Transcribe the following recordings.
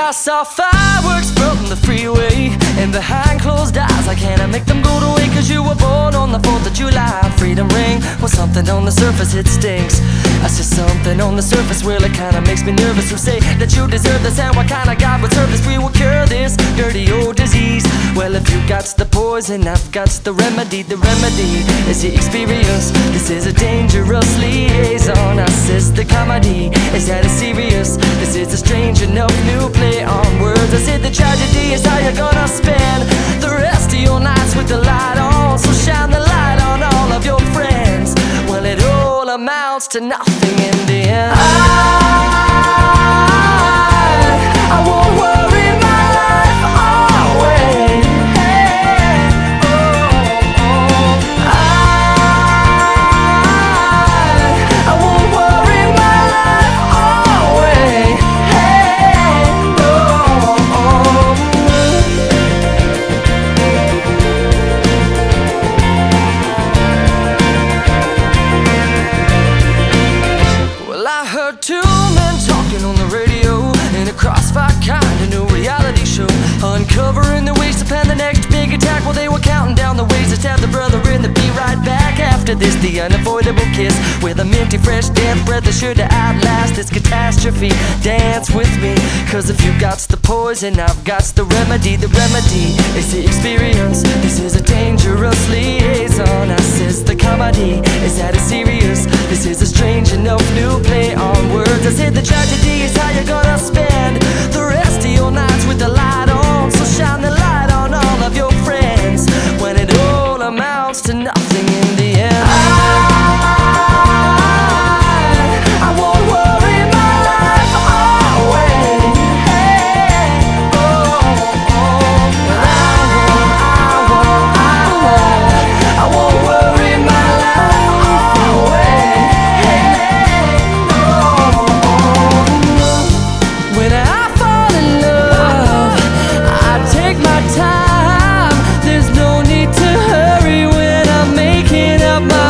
I saw fireworks from the freeway. And behind closed eyes I can't make them go away Cause you were born on the 4th of July. Freedom ring Well something on the surface it stinks. I see something on the surface Well it kinda makes me nervous Who say that you deserve this. And what kind of God would serve this? We will cure this dirty old disease. Well if you got the poison I've got the remedy. The remedy is the experience. This is a dangerous liaison. I says the comedy Is that it's serious amounts to nothing in the end. two Uncovering the ways to plan the next big attack while they were counting down the ways to stab the brother in the be right back after this. The unavoidable kiss with a minty fresh death breath is sure to outlast this catastrophe. Dance with me, cause if you got the poison, I've got the remedy. The remedy is the experience. This is a dangerous liaison. I says the comedy is that it's serious. This is a strange enough new play on words. I said the tragedy is how you're gonna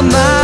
is